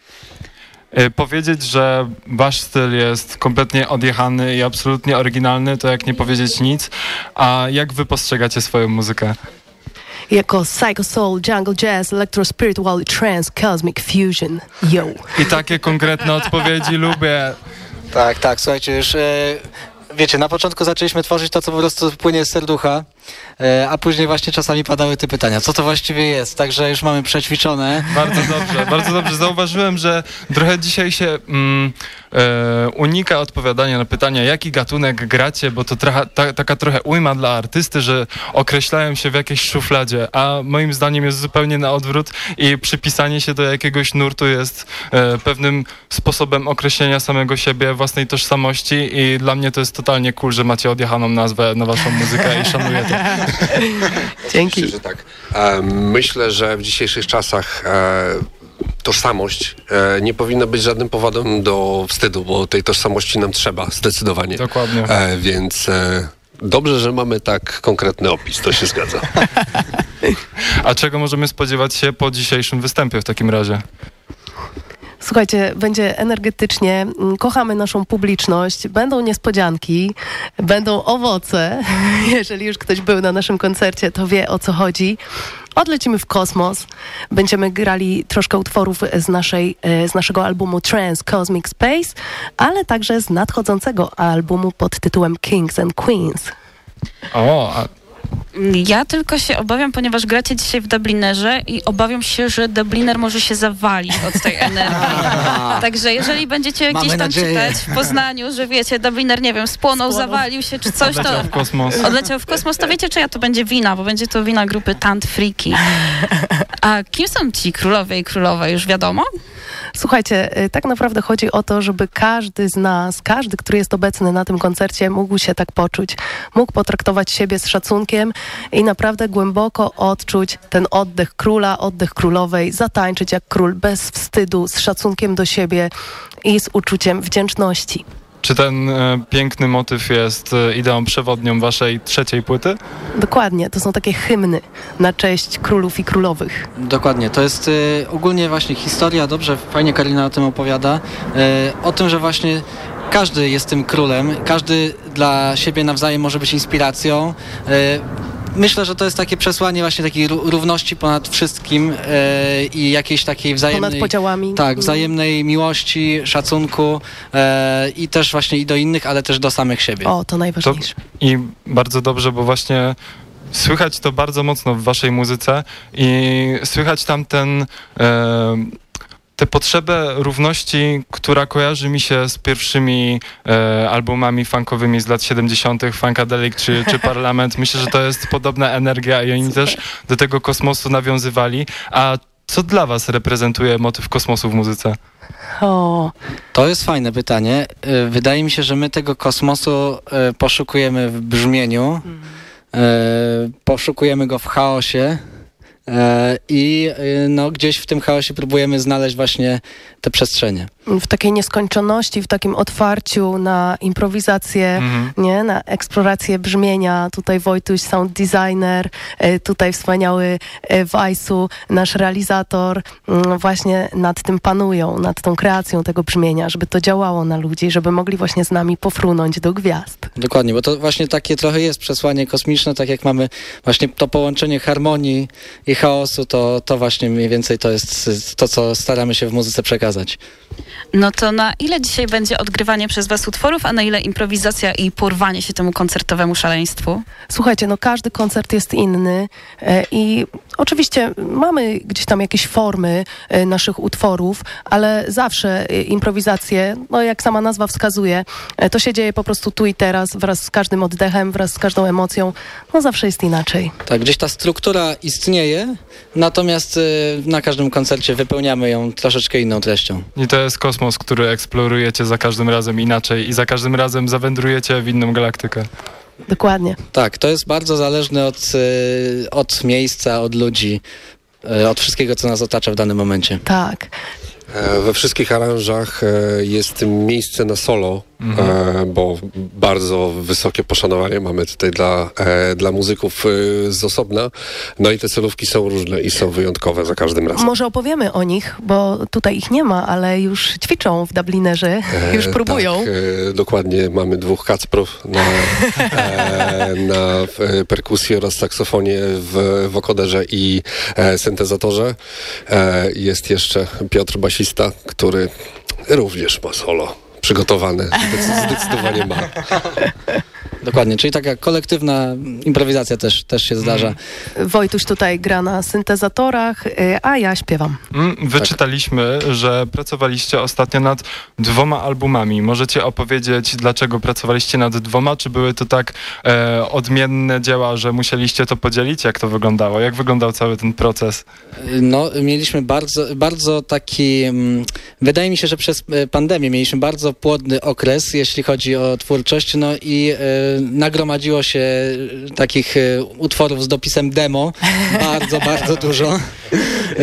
E, powiedzieć, że wasz styl jest kompletnie odjechany i absolutnie oryginalny, to jak nie powiedzieć nic. A jak wy postrzegacie swoją muzykę? Jako Psycho Soul, Jungle Jazz, Electro Spiritual Trance, Cosmic Fusion. Yo. I takie konkretne odpowiedzi lubię. Tak, tak, słuchajcie, już e, wiecie, na początku zaczęliśmy tworzyć to, co po prostu płynie z serducha, a później właśnie czasami padały te pytania, co to właściwie jest, także już mamy przećwiczone. Bardzo dobrze, bardzo dobrze. Zauważyłem, że trochę dzisiaj się mm, e, unika odpowiadania na pytania, jaki gatunek gracie, bo to trocha, ta, taka trochę ujma dla artysty, że określają się w jakiejś szufladzie, a moim zdaniem jest zupełnie na odwrót i przypisanie się do jakiegoś nurtu jest e, pewnym sposobem określenia samego siebie, własnej tożsamości i dla mnie to jest totalnie cool, że macie odjechaną nazwę na waszą muzykę i szanuję to. Dzięki. Myślę, że tak. E, myślę, że w dzisiejszych czasach e, tożsamość e, nie powinna być żadnym powodem do wstydu, bo tej tożsamości nam trzeba zdecydowanie. Dokładnie. E, więc e, dobrze, że mamy tak konkretny opis, to się zgadza. A czego możemy spodziewać się po dzisiejszym występie w takim razie? Słuchajcie, będzie energetycznie, mm, kochamy naszą publiczność, będą niespodzianki, będą owoce. Jeżeli już ktoś był na naszym koncercie, to wie o co chodzi. Odlecimy w kosmos, będziemy grali troszkę utworów z, naszej, e, z naszego albumu Trans Cosmic Space, ale także z nadchodzącego albumu pod tytułem Kings and Queens. O, a ja tylko się obawiam, ponieważ gracie dzisiaj w Dublinerze i obawiam się, że Dubliner może się zawalić od tej energii. Także jeżeli będziecie gdzieś tam nadzieję. czytać w Poznaniu, że wiecie, Dubliner, nie wiem, spłonął, spłonął. zawalił się czy coś, odleciał to... w kosmos. Odleciał w kosmos, to wiecie, czyja to będzie wina, bo będzie to wina grupy Tant Freaky. A kim są ci królowie i królowe, już wiadomo? Słuchajcie, y, tak naprawdę chodzi o to, żeby każdy z nas, każdy, który jest obecny na tym koncercie, mógł się tak poczuć. Mógł potraktować siebie z szacunkiem i naprawdę głęboko odczuć ten oddech króla, oddech królowej, zatańczyć jak król bez wstydu, z szacunkiem do siebie i z uczuciem wdzięczności. Czy ten e, piękny motyw jest e, ideą przewodnią waszej trzeciej płyty? Dokładnie, to są takie hymny na cześć królów i królowych. Dokładnie, to jest y, ogólnie właśnie historia, dobrze, fajnie Karina o tym opowiada, y, o tym, że właśnie każdy jest tym królem, każdy dla siebie nawzajem może być inspiracją. Y, myślę, że to jest takie przesłanie właśnie takiej równości ponad wszystkim e, i jakiejś takiej wzajemnej... Ponad podziałami. Tak, mhm. wzajemnej miłości, szacunku e, i też właśnie i do innych, ale też do samych siebie. O, to najważniejsze. To I bardzo dobrze, bo właśnie słychać to bardzo mocno w waszej muzyce i słychać tam ten... E, tę potrzebę równości, która kojarzy mi się z pierwszymi e, albumami funkowymi z lat 70., Funkadelic czy, czy Parlament. Myślę, że to jest podobna energia i oni Super. też do tego kosmosu nawiązywali. A co dla was reprezentuje motyw kosmosu w muzyce? O. To jest fajne pytanie. E, wydaje mi się, że my tego kosmosu e, poszukujemy w brzmieniu, mm. poszukujemy go w chaosie, E, I e, no, gdzieś w tym chaosie próbujemy znaleźć właśnie te przestrzenie. W takiej nieskończoności, w takim otwarciu na improwizację, mhm. nie? na eksplorację brzmienia. Tutaj Wojtuś, sound designer, e, tutaj wspaniały Wajsu, nasz realizator, mm, właśnie nad tym panują, nad tą kreacją tego brzmienia, żeby to działało na ludzi, żeby mogli właśnie z nami pofrunąć do gwiazd. Dokładnie, bo to właśnie takie trochę jest przesłanie kosmiczne, tak jak mamy właśnie to połączenie harmonii i chaosu, to, to właśnie mniej więcej to jest to, co staramy się w muzyce przekazać. No to na ile dzisiaj będzie odgrywanie przez was utworów, a na ile improwizacja i porwanie się temu koncertowemu szaleństwu? Słuchajcie, no każdy koncert jest inny e, i oczywiście mamy gdzieś tam jakieś formy e, naszych utworów, ale zawsze e, improwizacje, no jak sama nazwa wskazuje, to się dzieje po prostu tu i teraz, wraz z każdym oddechem, wraz z każdą emocją, no zawsze jest inaczej. Tak, gdzieś ta struktura istnieje, natomiast na każdym koncercie wypełniamy ją troszeczkę inną treścią. I to jest kosmos, który eksplorujecie za każdym razem inaczej i za każdym razem zawędrujecie w inną galaktykę. Dokładnie. Tak, to jest bardzo zależne od, y, od miejsca, od ludzi, y, od wszystkiego, co nas otacza w danym momencie. Tak. E, We wszystkich aranżach e, jest miejsce na solo, e, bo bardzo wysokie poszanowanie mamy tutaj dla, e, dla muzyków e, z osobna. No i te celówki są różne i są wyjątkowe za każdym razem. Może opowiemy o nich, bo tutaj ich nie ma, ale już ćwiczą w Dublinerze, już próbują. Tak, dokładnie, mamy dwóch kacprów na, na perkusji oraz saksofonie w wokoderze i syntezatorze. Jest jeszcze Piotr Basista, który również ma solo przygotowane. Zdecy- Zdecydowanie ma. Dokładnie, czyli taka kolektywna improwizacja też, też się zdarza. Wojtuś tutaj gra na syntezatorach, y, a ja śpiewam. Mm, Wyczytaliśmy, że pracowaliście ostatnio nad dwoma albumami. Możecie opowiedzieć, dlaczego pracowaliście nad dwoma? Czy były to tak e, odmienne dzieła, że musieliście to podzielić? Jak to wyglądało? Jak wyglądał cały ten proces? No, mieliśmy bardzo, bardzo taki, mm, wydaje mi się, że przez e, pandemię mieliśmy bardzo płodny okres, jeśli chodzi o twórczość, no i e, nagromadziło się e, takich e, utworów z dopisem demo, bardzo, bardzo dużo.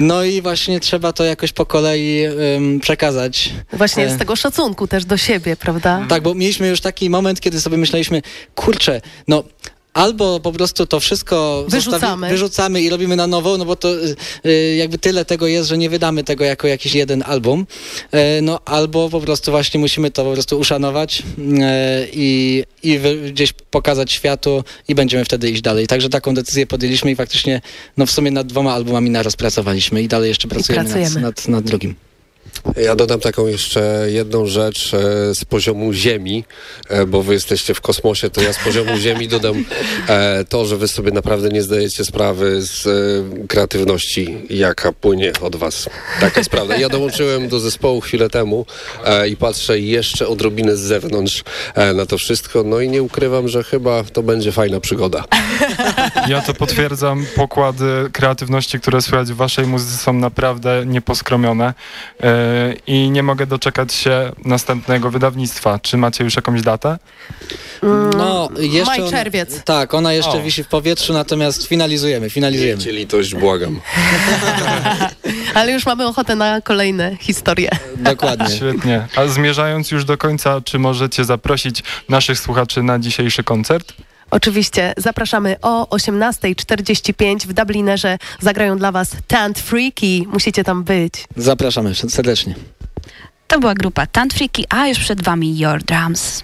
No i właśnie trzeba to jakoś po kolei przekazać. Właśnie E, z tego szacunku też do siebie, prawda? tak, bo mieliśmy już taki moment, kiedy sobie myśleliśmy, kurczę, no albo po prostu to wszystko Wyrzucamy. wyrzucamy i robimy na nowo, no bo to y, y, jakby tyle tego jest, że nie wydamy tego jako jakiś jeden album, e, no albo po prostu właśnie musimy to po prostu uszanować e, i, i gdzieś pokazać światu i będziemy wtedy iść dalej. Także taką decyzję podjęliśmy i faktycznie no w sumie nad dwoma albumami naraz pracowaliśmy i dalej jeszcze pracujemy, nad, pracujemy. nad, nad drugim. Ja dodam taką jeszcze jedną rzecz e, z poziomu Ziemi, e, bo wy jesteście w kosmosie, to ja z poziomu Ziemi dodam e, to, że wy sobie naprawdę nie zdajecie sprawy z kreatywności, jaka płynie od was. Taka jest prawda. Ja dołączyłem do zespołu chwilę temu i patrzę jeszcze odrobinę z zewnątrz na to wszystko, no i nie ukrywam, że chyba to będzie fajna przygoda. Ja to potwierdzam. Pokłady kreatywności, które słychać w waszej muzyce są naprawdę nieposkromione e, i nie mogę doczekać się następnego wydawnictwa. Czy macie już jakąś datę? No, jeszcze Maj, czerwiec. Tak, ona jeszcze O. wisi w powietrzu, natomiast finalizujemy, finalizujemy. Miejcie litość, błagam. Ale już mamy ochotę na kolejne historie. Dokładnie. Świetnie. A zmierzając już do końca, czy możecie zaprosić naszych słuchaczy na dzisiejszy koncert? Oczywiście zapraszamy o 18.45 w Dublinerze. Zagrają dla Was Tant Freaky. Musicie tam być. Zapraszamy serdecznie. To była grupa Tantriki, a już przed wami Your Drums.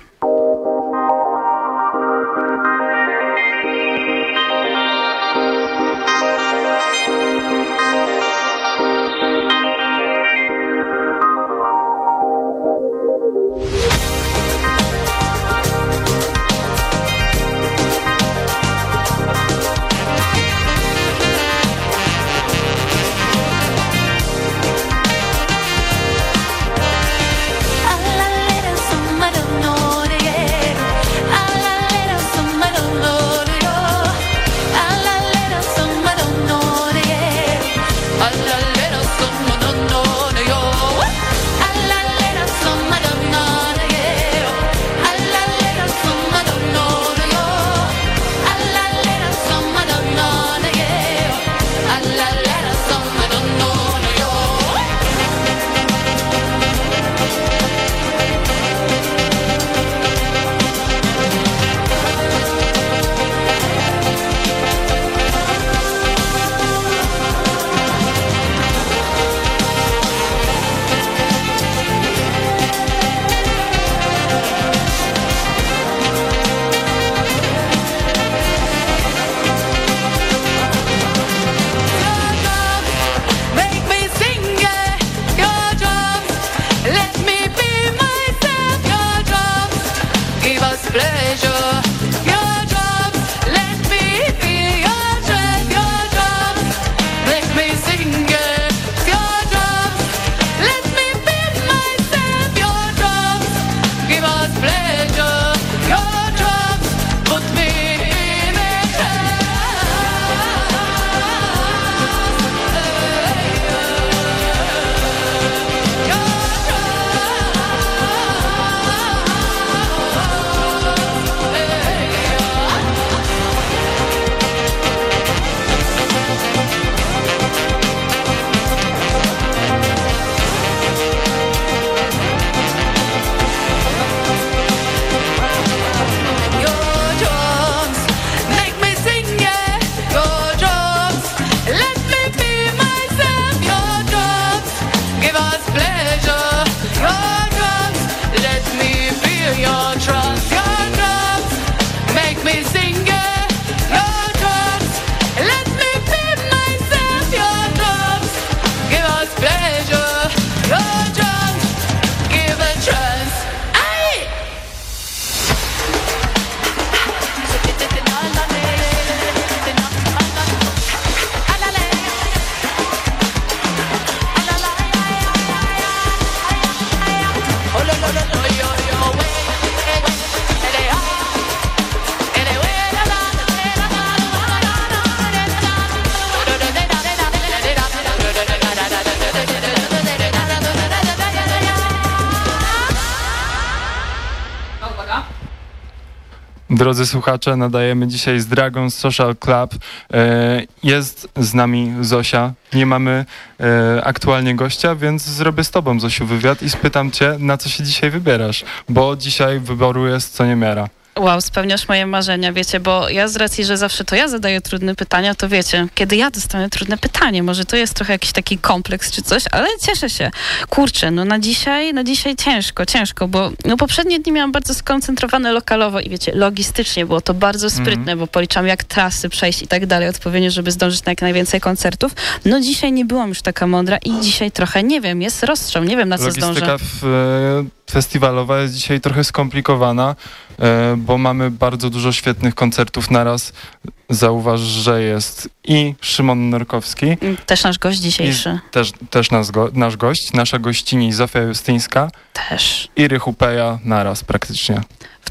Drodzy słuchacze, nadajemy dzisiaj z Dragon Social Club. E, jest z nami Zosia. Nie mamy e, aktualnie gościa, więc zrobię z tobą, Zosiu, wywiad i spytam cię, na co się dzisiaj wybierasz, bo dzisiaj wyboru jest co niemiara. Wow, spełniasz moje marzenia, wiecie, bo ja z racji, że zawsze to ja zadaję trudne pytania, to wiecie, kiedy ja dostanę trudne pytanie, może to jest trochę jakiś taki kompleks czy coś, ale cieszę się. Kurczę, no na dzisiaj, na dzisiaj ciężko, ciężko, bo no poprzednie dni miałam bardzo skoncentrowane lokalowo i wiecie, logistycznie było to bardzo sprytne, bo policzam jak trasy przejść i tak dalej, odpowiednio, żeby zdążyć na jak najwięcej koncertów. No dzisiaj nie byłam już taka mądra i dzisiaj trochę, nie wiem, jest rozstrzał, nie wiem na co Logistyka zdążę. w, e, festiwalowa jest dzisiaj trochę skomplikowana, e, bo mamy bardzo dużo świetnych koncertów naraz. Zauważ, że jest i Szymon Norkowski, Też nasz gość dzisiejszy. też, też nasz, go, nasz gość, nasza gościni Zofia Justyńska Też. i Rychupeja naraz praktycznie.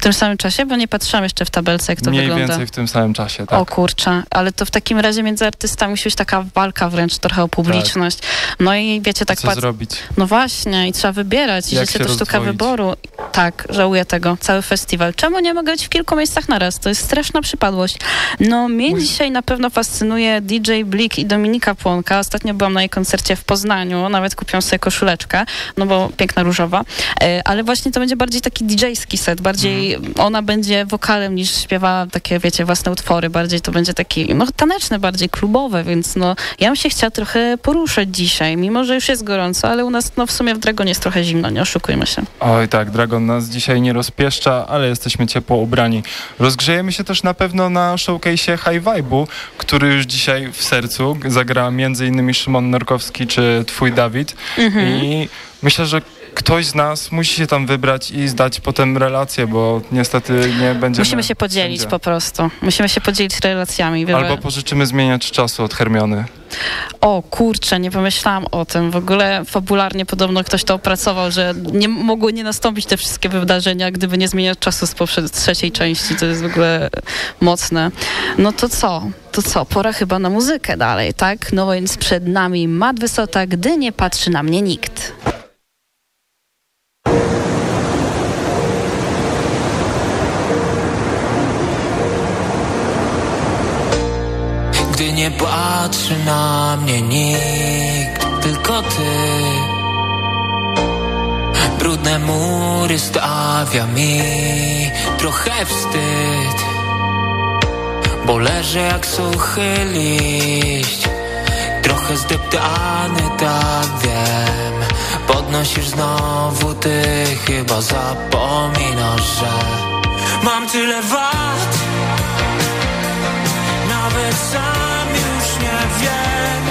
W tym samym czasie, bo nie patrzyłam jeszcze w tabelce, jak to Mniej wygląda. więcej w tym samym czasie, tak. O kurczę, ale to w takim razie między artystami musi być taka walka wręcz trochę o publiczność. No i wiecie, tak co pat- zrobić? No właśnie, i trzeba wybierać. I Jak się to sztuka wyboru. Tak, żałuję tego. Cały festiwal. Czemu nie mogę być w kilku miejscach naraz? To jest straszna przypadłość. No, mnie dzisiaj na pewno fascynuje DJ Blik i Dominika Płonka. Ostatnio byłam na jej koncercie w Poznaniu, nawet kupiłam sobie koszuleczkę, no bo piękna różowa. E, Ale właśnie to będzie bardziej taki DJ-ski set. Bardziej Ona będzie wokalem niż śpiewa takie, wiecie, własne utwory. Bardziej to będzie taki, no taneczne, bardziej klubowe, więc no ja bym się chciała trochę poruszać dzisiaj, mimo że już jest gorąco, ale u nas no w sumie w Dragonie jest trochę zimno, nie oszukujmy się. Oj tak, Dragon nas dzisiaj nie rozpieszcza, ale jesteśmy ciepło ubrani. Rozgrzejemy się też na pewno na showcase'ie High Vibe'u, który już dzisiaj w sercu zagra między innymi Szymon Norkowski czy twój Dawid. Mhm. I myślę, że ktoś z nas musi się tam wybrać i zdać potem relację, bo niestety nie będziemy Musimy się podzielić wszędzie. po prostu. Musimy się podzielić relacjami. Wiele- Albo pożyczymy zmieniać czasu od Hermiony. O kurczę, nie pomyślałam o tym. W ogóle fabularnie podobno ktoś to opracował, że nie mogły nie nastąpić te wszystkie wydarzenia, gdyby nie zmieniać czasu z poprzed trzeciej części. To jest w ogóle mocne. No to co? To co? Pora chyba na muzykę dalej, tak? No więc przed nami Mat Wysota, gdy nie patrzy na mnie nikt. Nie patrzy na mnie nikt, tylko ty. Brudne mury stawia mi trochę wstyd Bo leżę jak suchy liść. Trochę zdeptany, tak wiem. Podnosisz znowu, ty chyba zapominasz, że Mam tyle wad. Nawet sam już nie wiem